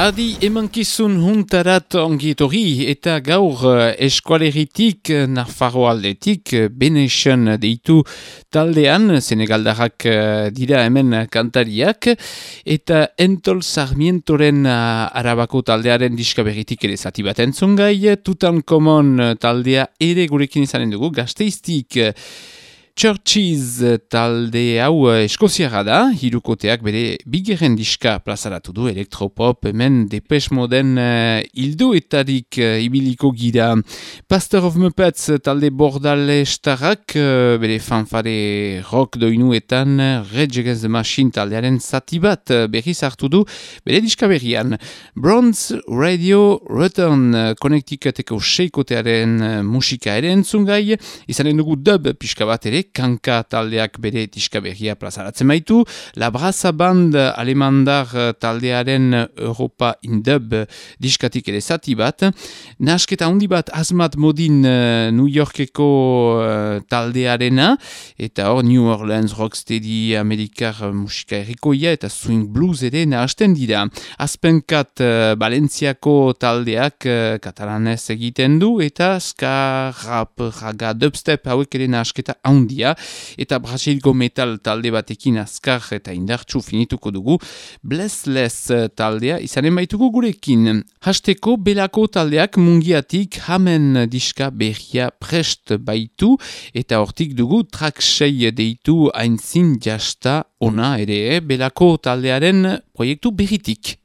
Adi emankizun huntarat ongietogi eta gaur eh, eskualeritik, eh, Nafarro aldetik, eh, Benation deitu taldean, Senegaldarrak dira hemen kantariak, eta Entol Sarmientoren arabako taldearen diska berritik ere zati bat entzungai, Tutankamon taldea ere gurekin izanen dugu, gazteiztik, eh, Churches talde hau eh, eskoziara da, hirukoteak bere bigeren diska plazaratu du elektropop, hemen Depes Moden uh, ilduetarik uh, ibiliko gira. Pastor of Muppets talde bordale starrak, uh, bere fanfare rock doinuetan, Rage Against the Machine taldearen zati bat berriz hartu du, bere diska berrian. Bronze Radio Return konektikateko seikotearen musika ere entzungai, izanen dugu dub pixka bat ere, kanka taldeak bere diska berria plazaratzen baitu, La Brasa Band alemandar eh, taldearen Europa in dub diskatik ere zati bat, nasketa handi bat azmat modin eh, New Yorkeko eh, taldearena, eta hor New Orleans Rocksteady Amerikar musika errikoia eta swing blues ere nahasten dira. Azpenkat uh, Balentziako taldeak uh, katalanez egiten du eta ska, rap, raga, dubstep hauek ere nahasketa handia eta Brasilgo metal talde batekin azkar eta indartsu finituko dugu Blessless taldea izanen baitugu gurekin. Hasteko belako taldeak mungiatik hamen diska berria prest baitu eta hortik dugu traksei deitu aintzin jasta ona ere belako taldearen proiektu berritik.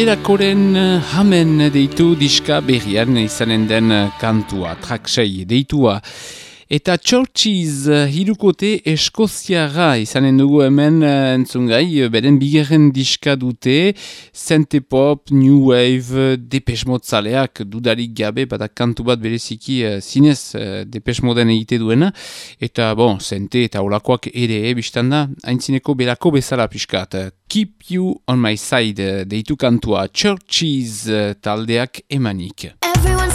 Berakoren eh, hamen deitu diska berrian izanen den eh, kantua, traksei deitua. Eta Churchiz eh, hirukote eskoziara izanen dugu hemen eh, entzungai, eh, beren bigerren diska dute, Sente Pop, New Wave, Depeche Motzaleak dudarik gabe, bada kantu bat bereziki zinez Depeche Moden egite duena, eta bon, Sente eta olakoak ere, e, biztan da, haintzineko berako bezala pixkat. Keep You On My Side deitu kantua Churchiz taldeak emanik. Everyone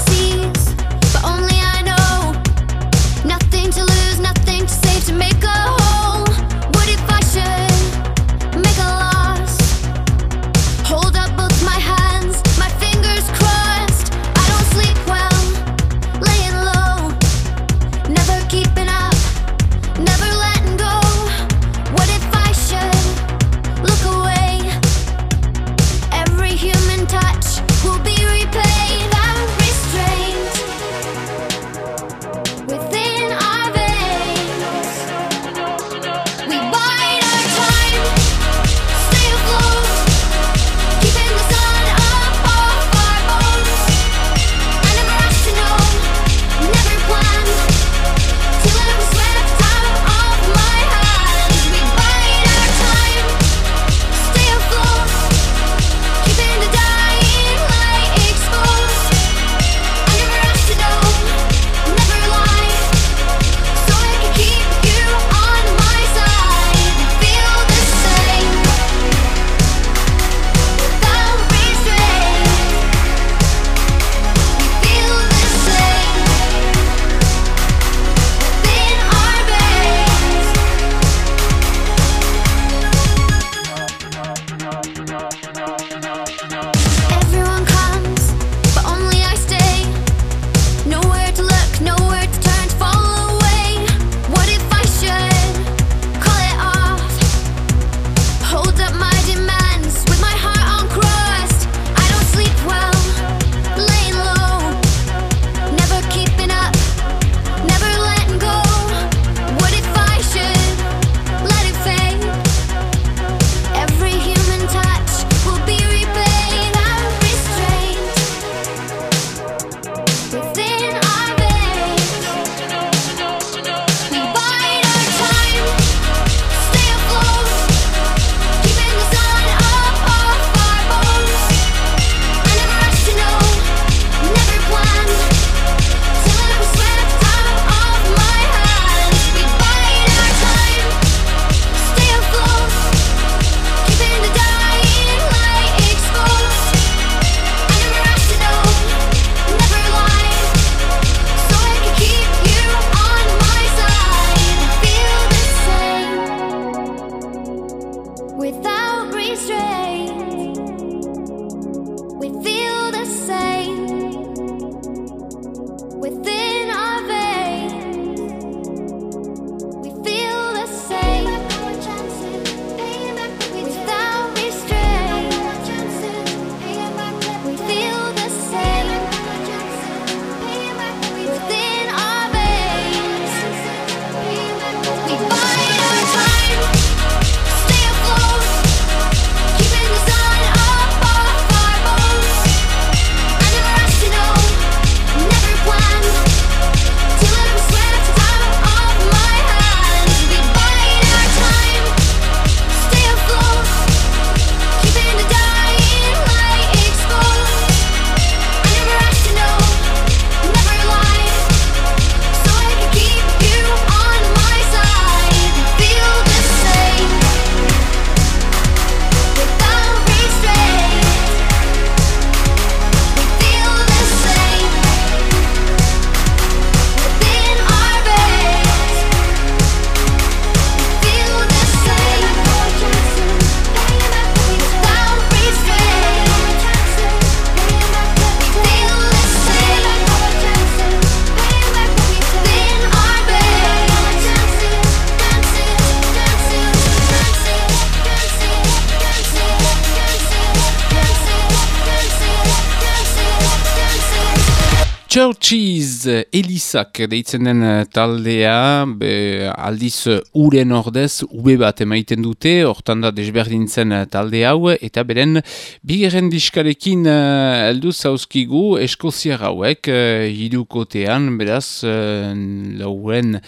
Churchies Elisak deitzen den eh, taldea, be, aldiz eh, uren ordez, ube bat emaiten dute, hortan da desberdintzen eh, talde hau, eta beren bigarren diskarekin uh, heldu zauzkigu eskoziar hauek, uh, hirukotean, beraz, uh, lauen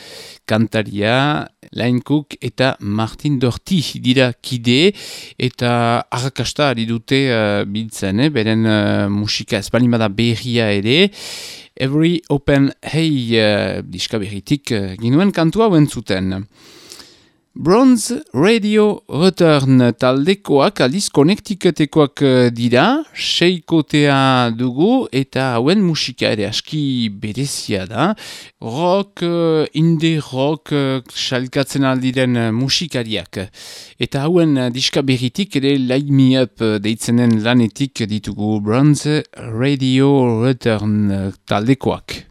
kantaria, Lain Cook eta Martin Dorti dira kide, eta arrakasta ari dute uh, biltzen, eh? beren uh, musika espalimada berria ere, Every Open Hey uh, diska berritik uh, ginuen kantua zuten. Bronze Radio Return taldekoak aldiz konektiketekoak eh, dira, seikotea dugu eta hauen musika ere aski berezia da. Rock, uh, indie rock, uh, salkatzen aldiren musikariak. Eta hauen diska berritik ere Light Me Up deitzenen lanetik ditugu Bronze Radio Return taldekoak.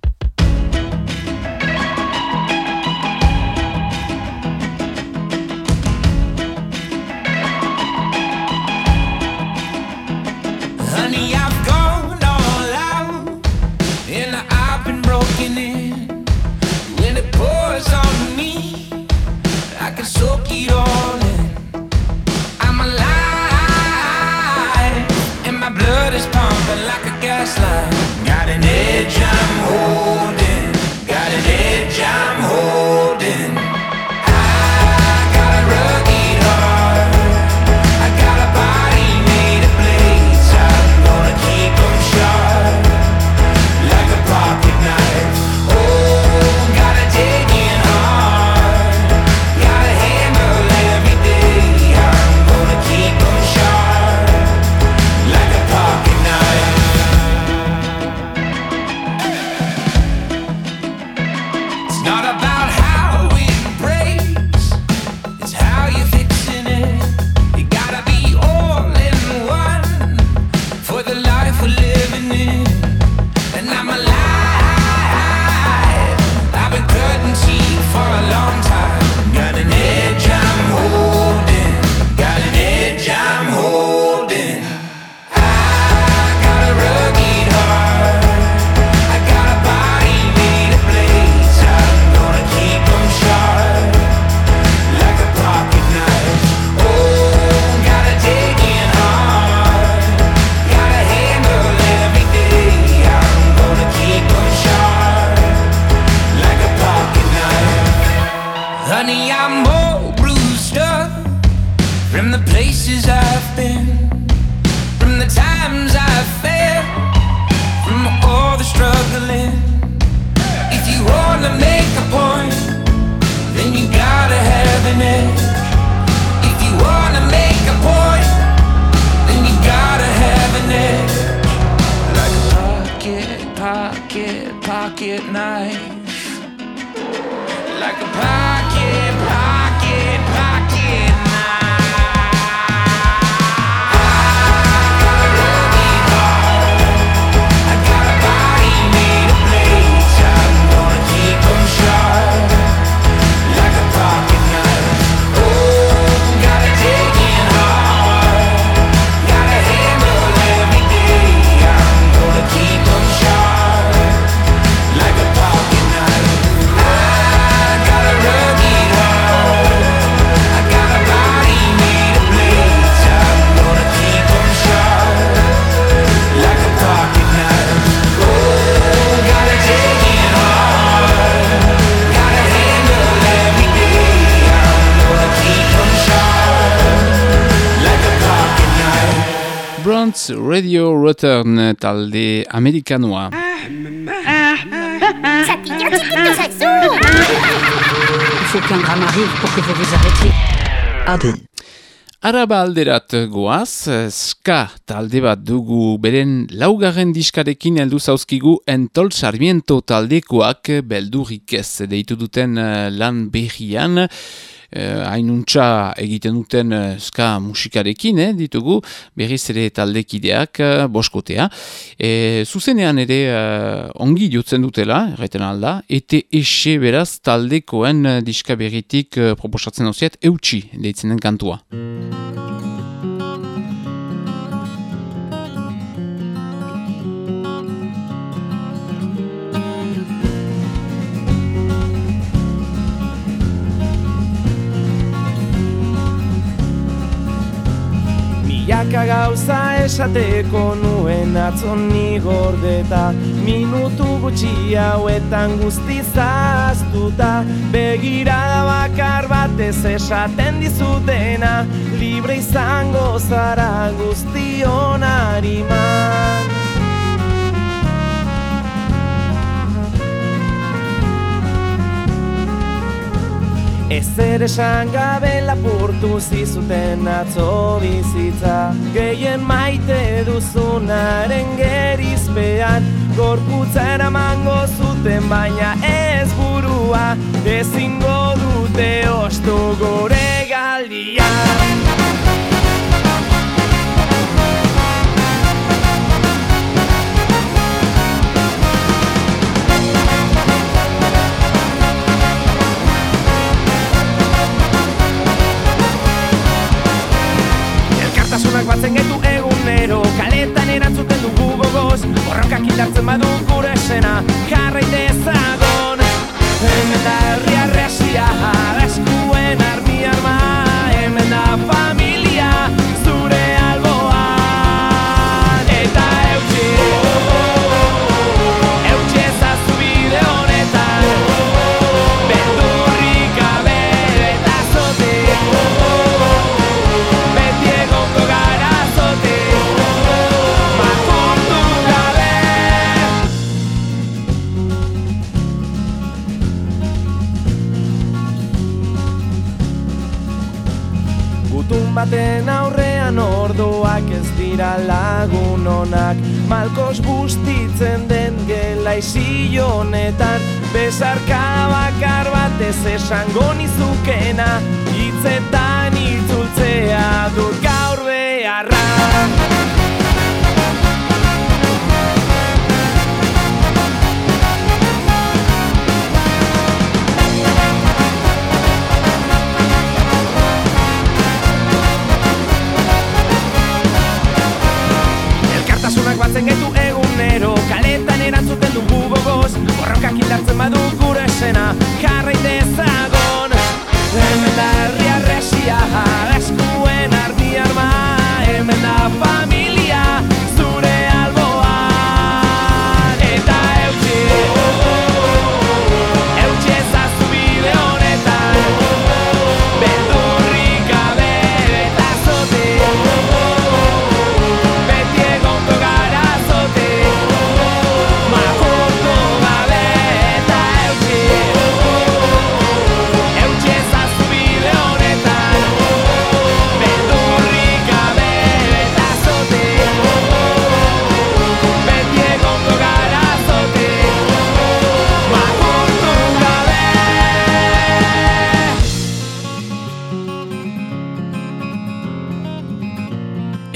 Return talde amerikanoa. Il faut qu'un drame arrive pour que vous vous arrêtiez. Araba alderat goaz, ska talde bat dugu beren laugarren diskarekin heldu zauzkigu entol Sarmiento taldekoak beldurrik ez deitu duten eh, lan berrian, eh, hainuntza egiten duten eh, ska musikarekin eh, ditugu, berriz ere taldekideak eh, boskotea. E, zuzenean ere ongi jotzen dutela, erreten alda, ete ese beraz taldekoen diska berritik proposatzen hauziet, eutxi deitzen den kantua. Milaka gauza esateko nuen atzon ni gordeta. Minutu gutxi hauetan guztiz ahaztuta Begirada bakar batez esaten dizutena. Libre izango zara guztion Ezer esan gabe lapurtu zizuten atzo bizitza. Gehien maite duzunaren gerizpean Gorputza eramango zuten baina ez burua. Ezingo dute ostu gore galdian Batzen gaitu egunero Kaletan erantzuten dugu gogoz. Borrokak indartzen badu gure esena batez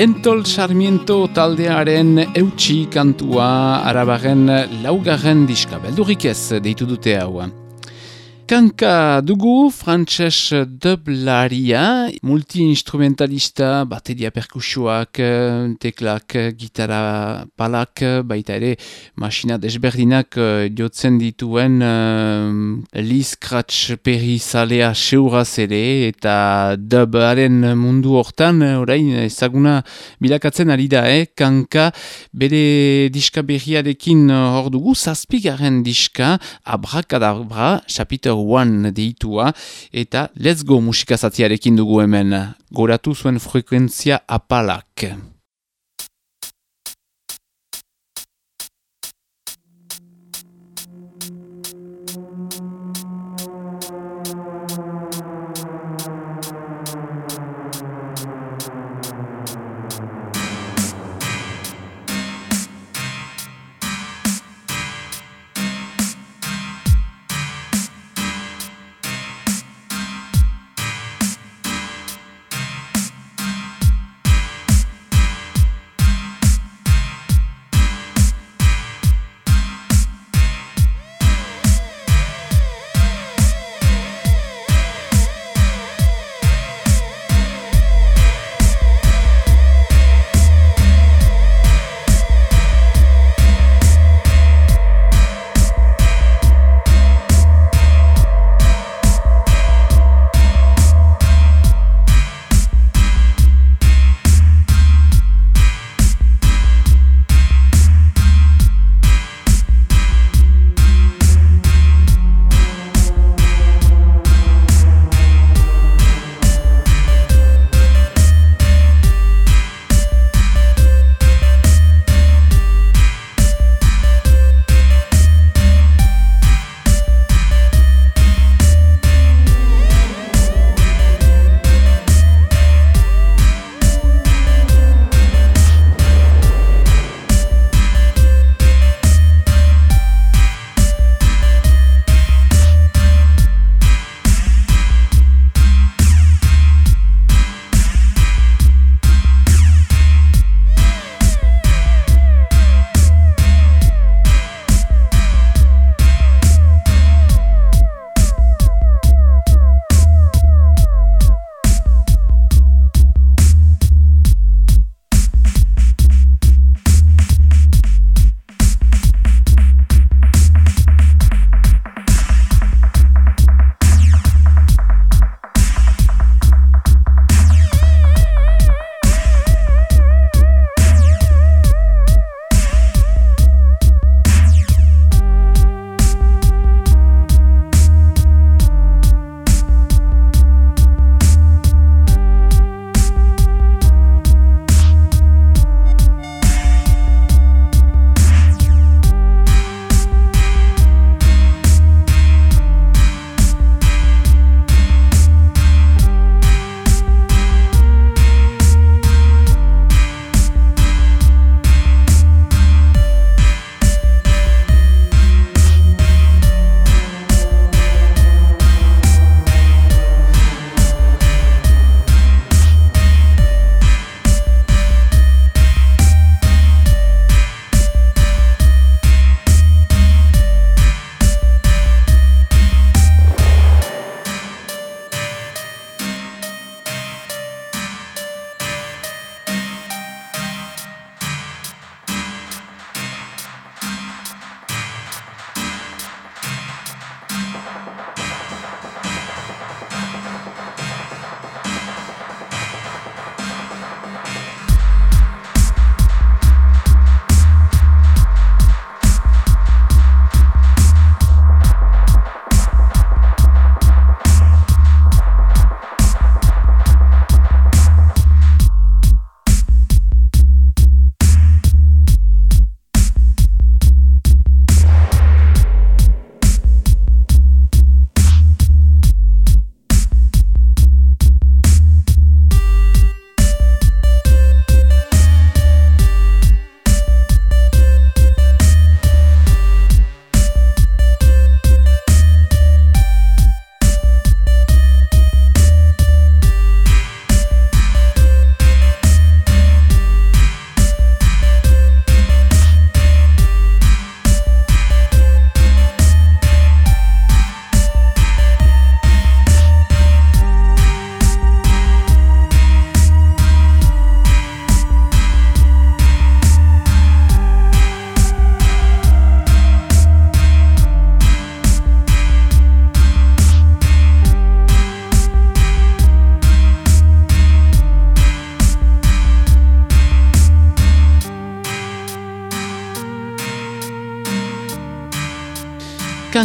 Entol Sarmiento taldearen eutxi kantua arabaren laugarren diska, beldurrik ez deitu dute hau. Kanka dugu frantses dublaria, multi-instrumentalista, bateria perkusioak, eh, teklak, eh, gitara palak, eh, baita ere masina desberdinak jotzen dituen Lee Scratch Perry zalea seuraz ere eta dubaren mundu hortan orain ezaguna bilakatzen ari da, eh? kanka bere diska berriarekin hor dugu, zazpigaren diska Abracadabra, chapter 1 deitua, eta Let's Go musikazatiarekin dugu hemen, goratu zuen frekuentzia apalak.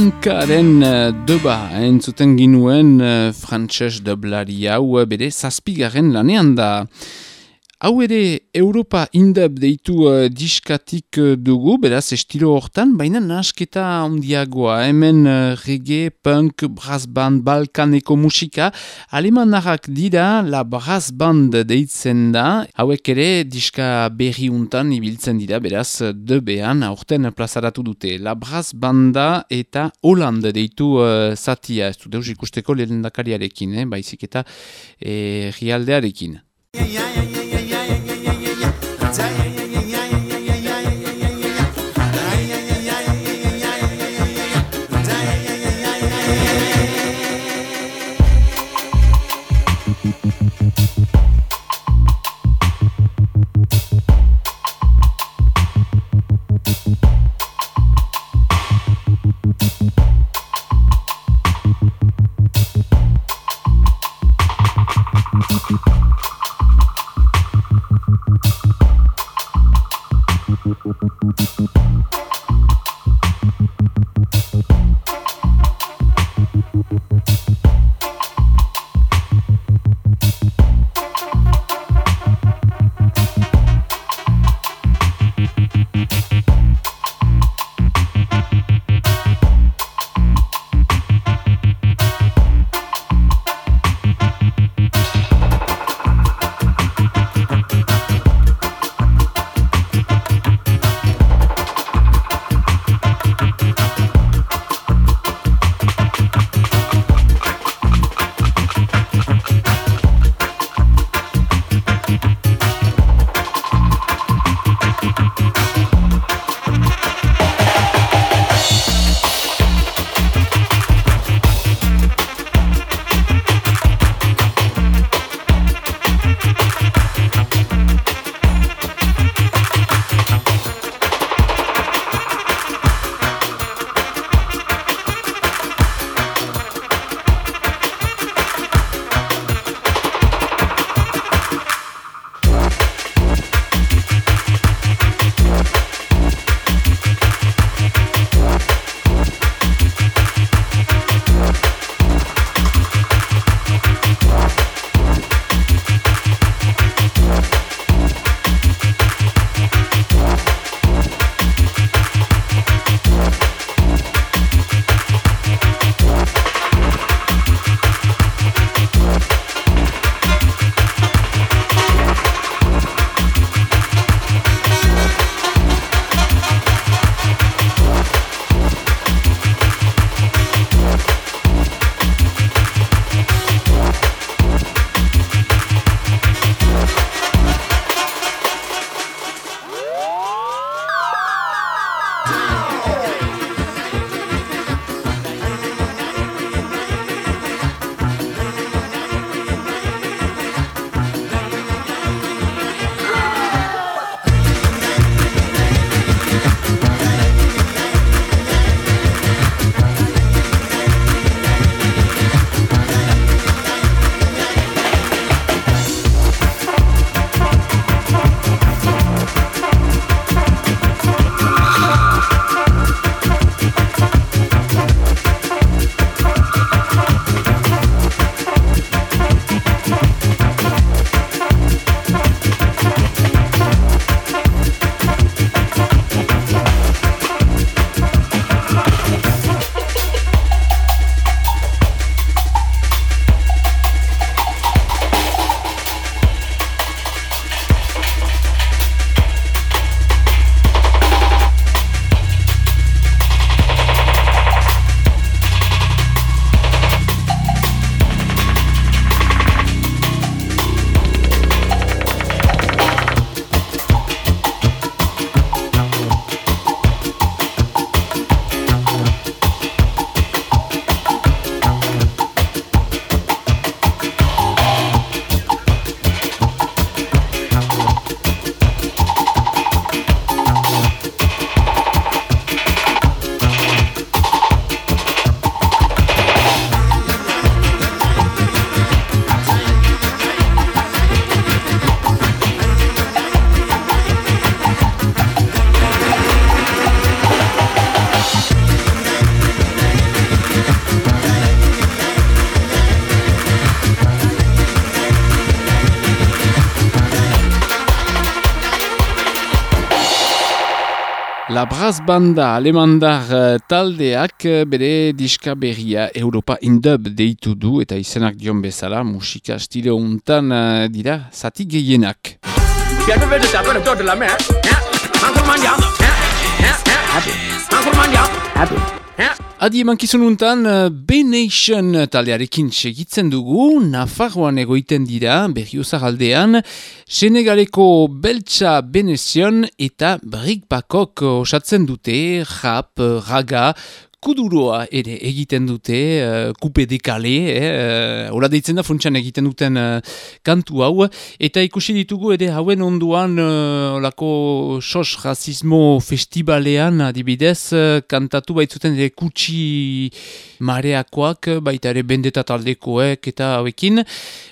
Skankaren uh, deba entzuten ginuen uh, frantses dublari hau uh, bere zazpigaren lanean da. Hau ere Europa indab deitu uh, diskatik uh, dugu, beraz estilo hortan, baina nasketa ondiagoa, hemen uh, reggae, punk, brass band, balkaneko musika, alemanarrak dira la brass band deitzen da, hauek ere diska berri untan ibiltzen dira, beraz debean aurten plazaratu dute. La brass banda eta Holland deitu uh, zatia, ez du deus ikusteko lehendakariarekin, eh, baizik eta eh, rialdearekin. La Brass Banda alemandar eh, taldeak eh, bere diska berria Europa Indub deitu du eta izenak dion bezala musika estilo untan eh, dira zati gehienak. Adi emankizun untan, eh, B-Nation taldearekin segitzen dugu, Nafarroan egoiten dira, berriozar aldean, Senegaleko Beltsa Benezion eta Brikbakok osatzen dute, rap, raga, kuduroa ere egiten dute, uh, kupe dekale, eh, uh, hola deitzen da funtsan egiten duten uh, kantu hau, eta ikusi ditugu ere hauen onduan uh, olako sos rasismo festivalean adibidez, uh, kantatu baitzuten ere kutsi mareakoak, baita ere bendeta taldekoek eta hauekin,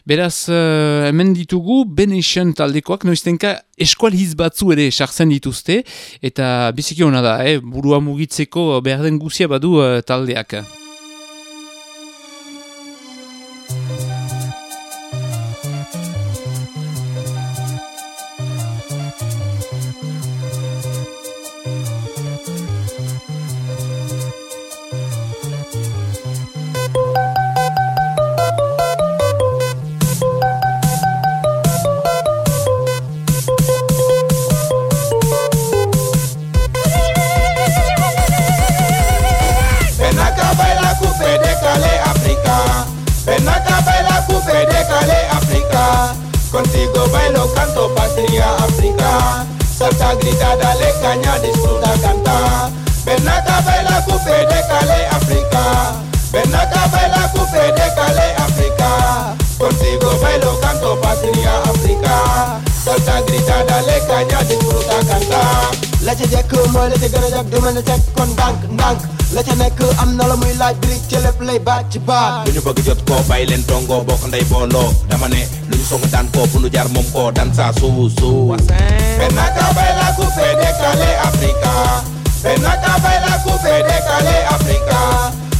beraz uh, hemen ditugu Benation taldekoak, noiztenka eskualhiz batzu ere sartzen dituzte, eta biziki hona da, eh, burua mugitzeko behar den guzia badu eh, taldeak. Contigo bailo canto patria África. Salta, grita, dale caña, disfruta, canta. Ven acá baila coupe décalé África. Ven acá baila coupe décalé África. Contigo bailo canto patria África. Salta, grita, dale caña, disfruta, canta. la ca jekk mooy la ca gën a jag du mën la ca nekk am na la muy laaj birig ci lépp lay baat ci baat lu ñu bëgg jot ko bay leen tongo bokk ndey booloo dama ne lu ñu song daan ko fu nu jaar moom ko dan saa suu suu Ven acá baila coupe décalé África Ven acá baila coupe décalé África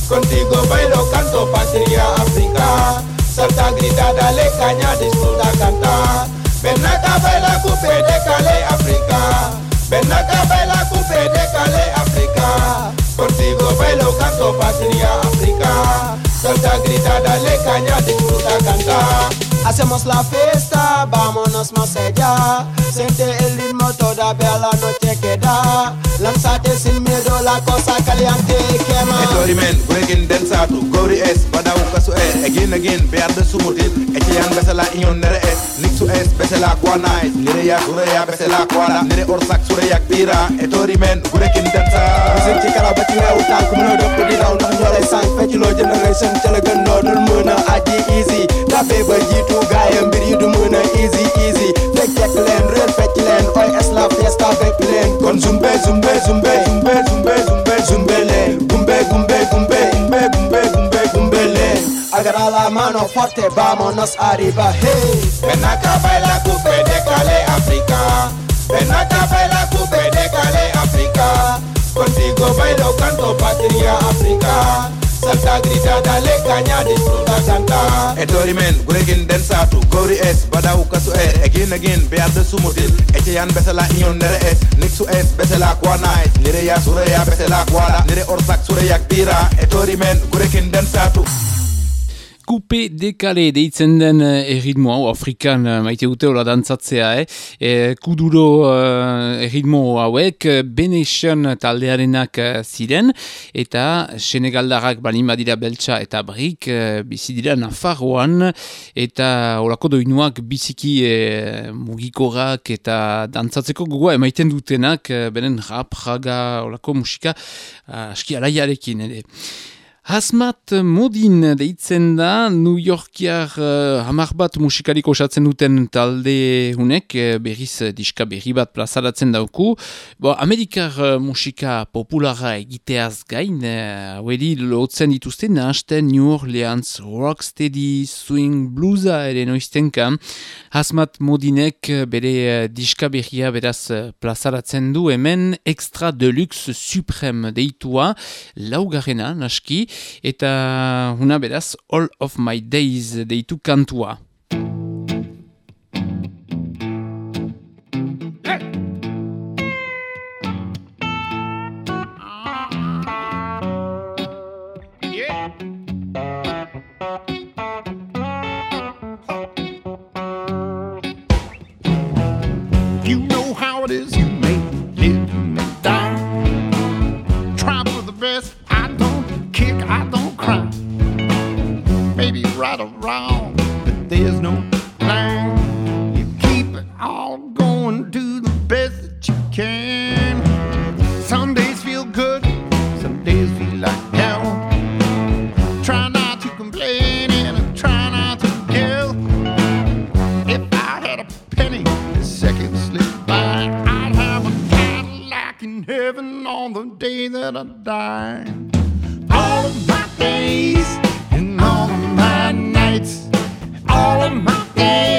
Contigo bailo canto patria África Salta, grita, dale caña, disfruta, canta Ven acá baila coupe décalé África Ven acá baila coupe décalé África Contigo bailo canto patria África Salta, grita, dale caña, disfruta, canta Hacemos la fiesta, vámonos más allá. Siente el ritmo, todavía la noche queda. Lánzate sin miedo, la cosa caliente quema. etori men guregen den satu gowri es badaw kasu e again again be arde sumutin e ciyan besela iyon nere e niksu es besela kwana es nire ya sure ya besela kwana nire orsak sure ya pira etori men guregen den sa Musique ci kala ba ci rew tank mu no dopp di daw ndax ñore sank fecc lo generation ci la gën no dul mëna aji easy. Dabé ba jitu gaay mbir yi du mëna easy easy. Fecc leen reer fecc leen oy es la fiesta avec leen kon zumbe zumbe Agarra la mano fuerte, vámonos arriba, hey. Ven acá, baila cupe, déjale África. Ven acá, baila cupe, déjale África. Contigo bailo, canto patria África. Salta, grita, dale caña, disfruta, canta etori men guregen den satu gowri es badaw kasu e again again be arde sumutin e ciyan besela iyon nere es niksu es besela kwana es nire ya sure ya besela kwala nire orsak sure ya pira etori men guregen den satu Kupe dekale deitzen den eh, erritmo hau, Afrikan eh, maite dute hola dantzatzea, eh? E, kuduro eh, erritmo hauek eh, Benation taldearenak eh, ziren, eta Senegaldarrak balin badira beltsa eta brik, eh, bizi dira Nafarroan, eta holako doinuak biziki eh, mugikorrak eta dantzatzeko gogoa emaiten dutenak, eh, beren rap, raga, holako musika, eh, aski alaiarekin ere. Hazmat modin deitzen da New Yorkiar uh, hamar bat musikarik osatzen duten talde hunek eh, berriz eh, diska berri bat plazaratzen dauku. Bo, Amerikar uh, musika populara egiteaz gain, uh, haueri lotzen dituzte nahasten New Orleans rocksteady swing bluesa ere noiztenka. Hazmat modinek bere uh, diska berria beraz uh, plazaratzen du hemen extra deluxe supreme deitua laugarrena naski eta huna beraz All of My Days deitu kantua. no thing. You keep it all going, do the best that you can. Some days feel good, some days feel like hell. Try not to complain and try not to yell. If I had a penny, the second slipped by, I'd have a Cadillac in heaven on the day that I die. All of my days and all of my nights call him Hot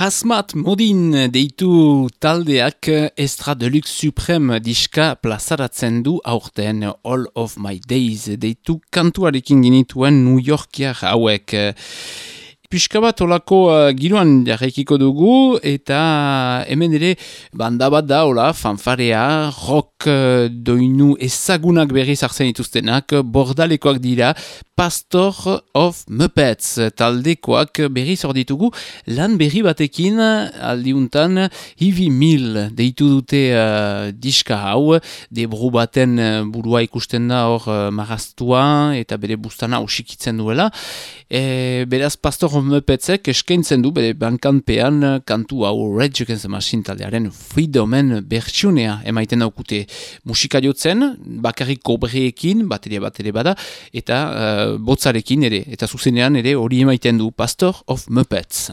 Hasmat modin deitu taldeak Estra Deluxe Supreme diska plazaratzen du aurten All of My Days deitu kantuarekin ginituen New Yorkia hauek pixka bat olako uh, giroan jarraikiko dugu eta hemen ere banda bat da, hola, fanfarea, rock uh, doinu ezagunak berri zartzen dituztenak, bordalekoak dira, Pastor of Muppets taldekoak berri zor ditugu, lan berri batekin aldiuntan Hivi Mil deitu dute uh, diska hau, debru baten uh, burua ikusten da hor uh, marastua eta bere bustana usikitzen duela. E, beraz Pastor Muppetsek eskaintzen du bere bankanpean kantu hau Red the Machine taldearen Freedomen bertsunea emaiten daukute musika jotzen, bakarrik kobreekin, bateria bateria bada, eta uh, botzarekin ere, eta zuzenean ere hori emaiten du Pastor of Muppets.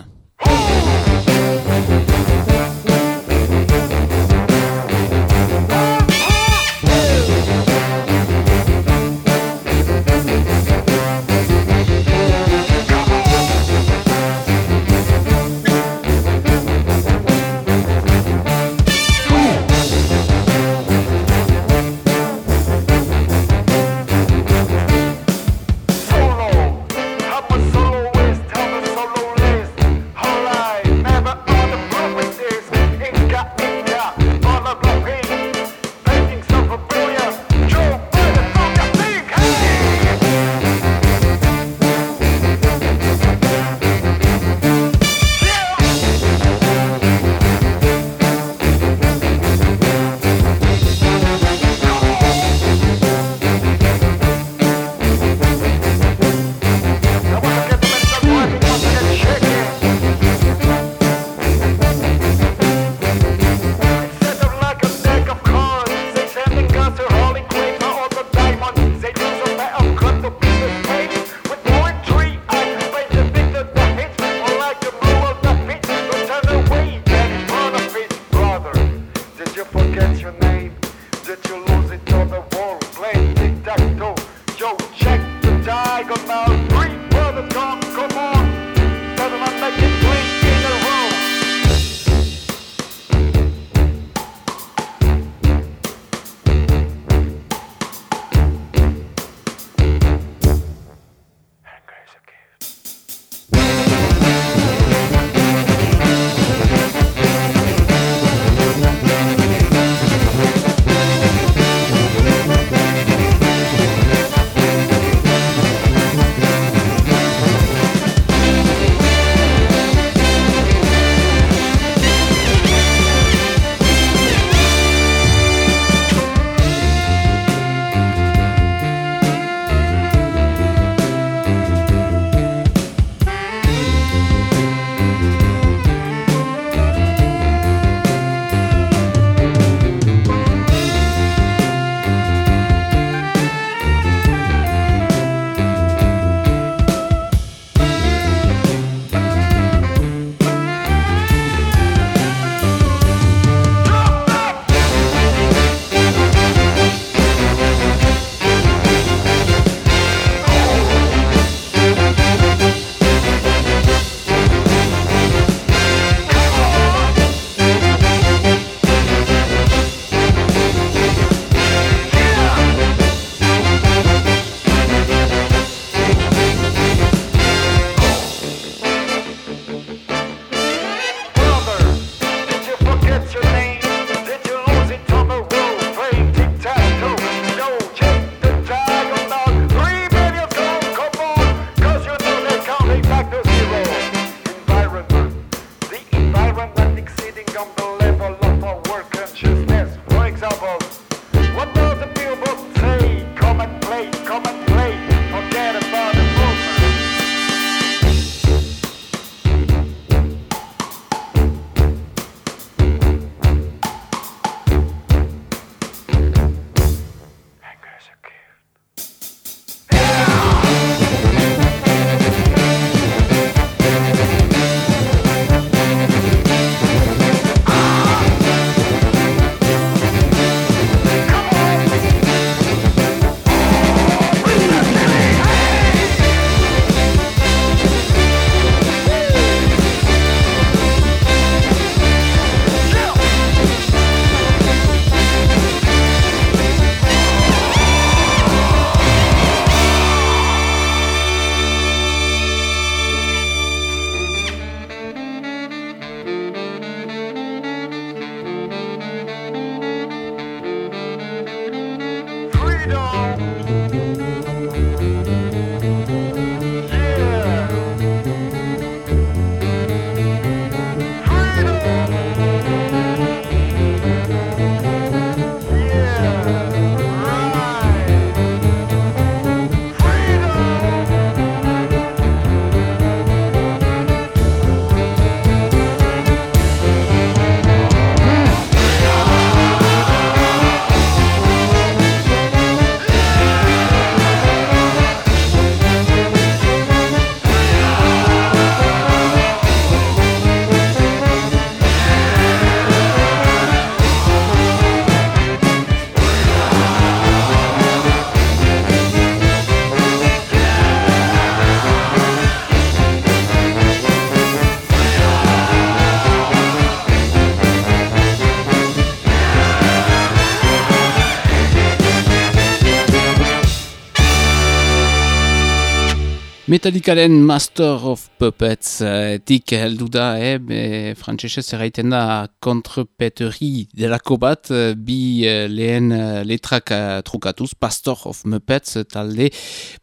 Metallicaren Master of Puppets eh, heldu da, eh, be, frantsesez erraiten da kontrepeteri delako bat, eh, bi eh, lehen eh, letrak eh, trukatuz, Pastor of Muppets eh, talde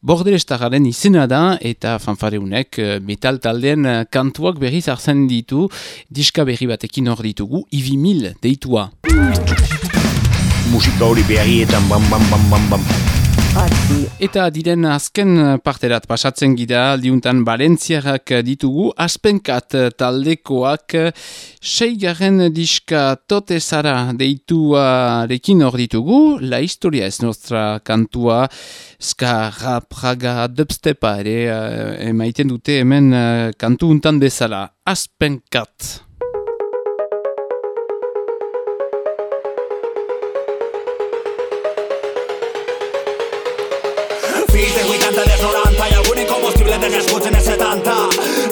bordelestararen izena da, eta fanfareunek metal taldean eh, kantuak berriz hartzen ditu, diska berri batekin hor ditugu, Ivi Mil deitua. Musika hori beharietan bam bam bam bam bam. Eta diren azken parterat pasatzen gira, diuntan Balentziarrak ditugu, aspenkat taldekoak. Seigarren diska tote zara deituarekin hor ditugu, la historia ez nostra kantua, ska, rap, raga, dubstepa ere, eh, emaiten dute hemen eh, kantu untan bezala, aspenkat. Dels 90 i algun incombustible de nascuts en els 70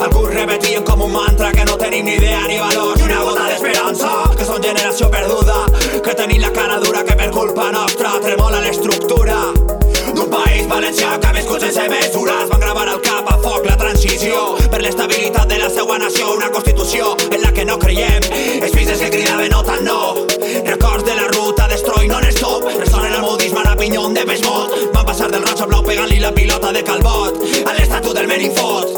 Alguns repetien com un mantra que no tenim ni idea ni valors ni una gota d'esperança Que són generació perduda, que tenim la cara dura que per culpa nostra tremola l'estructura d'un país valencià que ha viscut sense mesures. Van gravar al cap a foc la transició per l'estabilitat de la seua nació una constitució en la que no creiem. Els fills que cridaven no tant no. Records de la ruta destroy non-stop ressonen el modisme a la pinyon de Besmot van passar del roig a blau pegant-li la pilota de Calbot a l'estatut del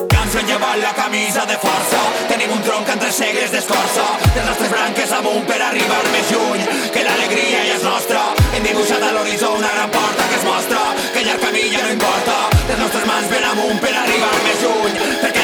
canso en llevar la camisa de força tenim un tronc entre segles d'escorça les nostres branques amunt per arribar més lluny que l'alegria ja és nostra hem dibuixat a l'horitzó una gran porta que es mostra que el camí ja no importa. Les nostres mans ben amunt per arribar més lluny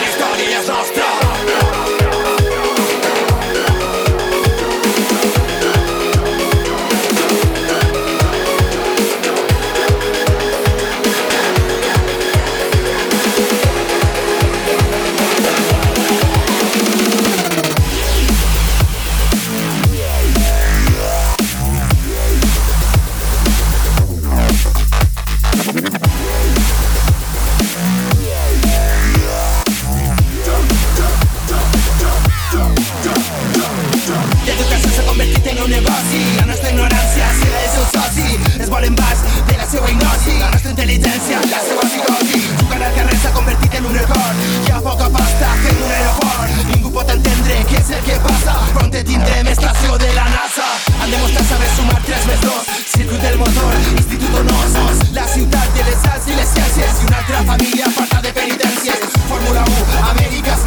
que passa Pronte tindrem estació de la NASA. Han demostrat saber sumar 3 més 2 Circuit del motor, Instituto Nosos La ciutat de les arts i les ciències I una altra família falta de penitències Fórmula 1, Amèrica's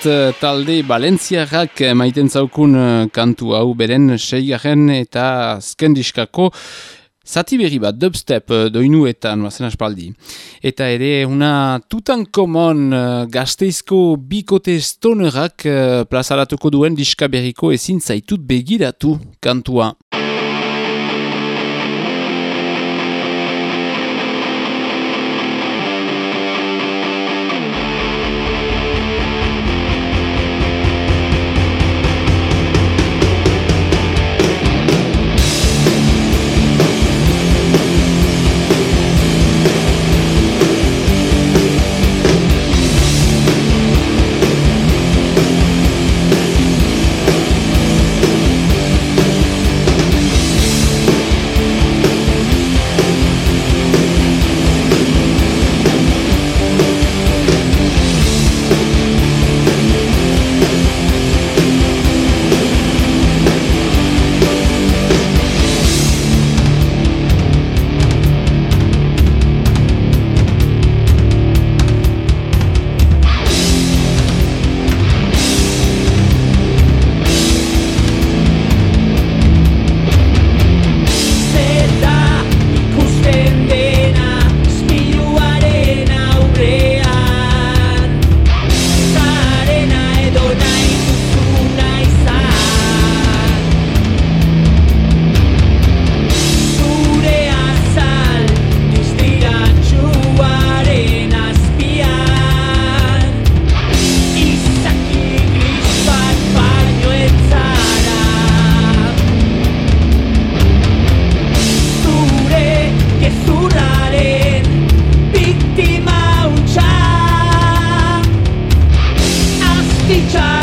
Bat eh, talde Balentziarrak maiten zaukun eh, kantu hau beren seigarren eta azkendiskako Zati berri bat, dubstep eh, doinuetan, bazen aspaldi. Eta ere, una tutankomon uh, gazteizko bikote stonerak uh, plazaratuko duen diska berriko ezin zaitut begiratu kantua. each other.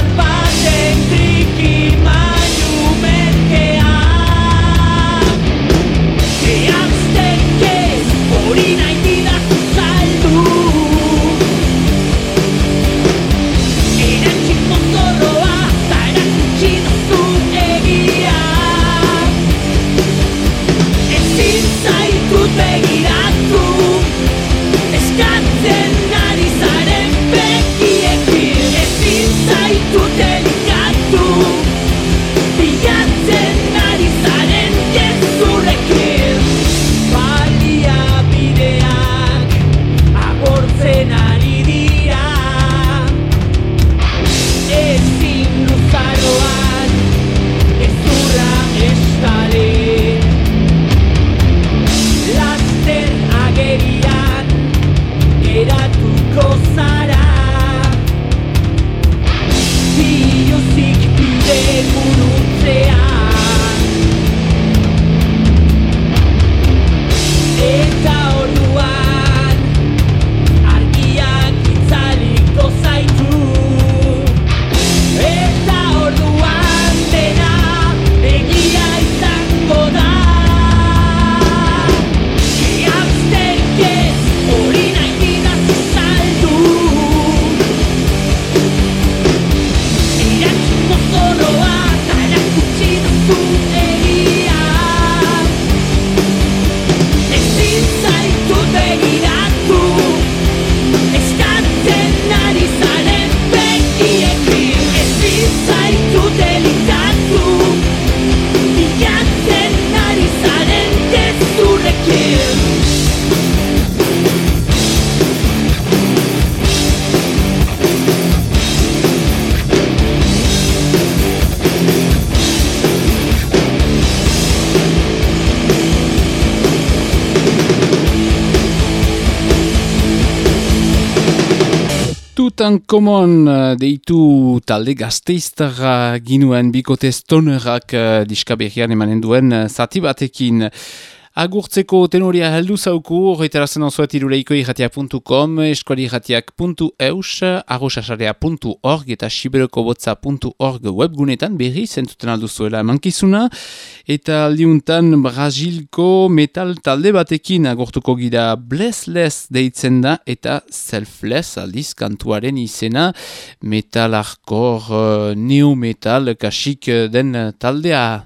Untan Common eh, deitu talde gazteiztara eh, ginuen bikote stonerak eh, diska berrian emanen duen zati batekin. Agurtzeko tenoria heldu zauku, horretarazen osoet iruleiko irratia.com, eskualirratiak.eus, arrosasarea.org eta siberokobotza.org webgunetan berri zentuten alduzuela emankizuna, eta aldiuntan Brasilko metal talde batekin agurtuko gira Blessless deitzen da, eta Selfless aldiz kantuaren izena, metal hardcore, uh, neo-metal, kasik uh, den taldea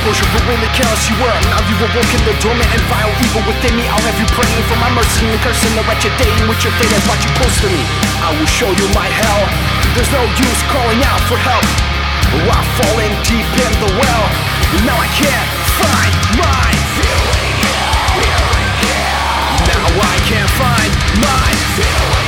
You will the curse you were. Now you were walking the dormant and vile evil within me. I'll have you praying for my mercy and cursing the wretched day in which your fate has brought you close to me. I will show you my hell. There's no use calling out for help. Oh, I've fallen deep in the well. Now I can't find my feeling. Now I can't find my feeling.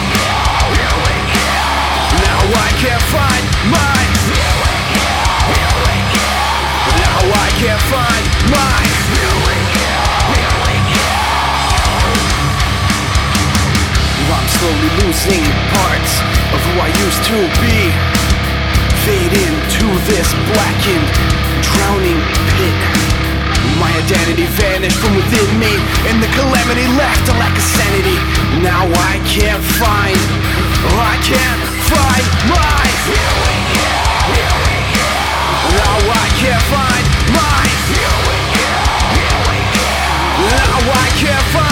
Losing parts of who I used to be fade into this blackened, drowning pit. My identity vanished from within me, and the calamity left a lack of sanity. Now I can't find, I can't find my feeling. Now I can't find my feeling. Now I can't find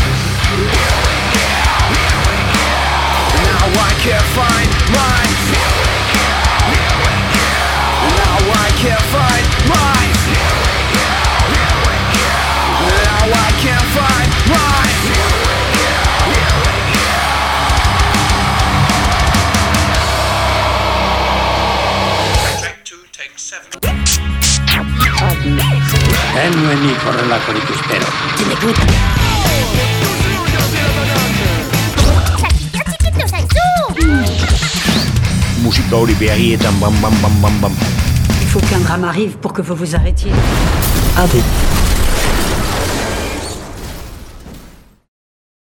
Nik horrelakorik espero. Musika hori beharietan bam bam bam bam bam. Il faut qu'un drame arrive pour que vous vous arrêtiez. Adi.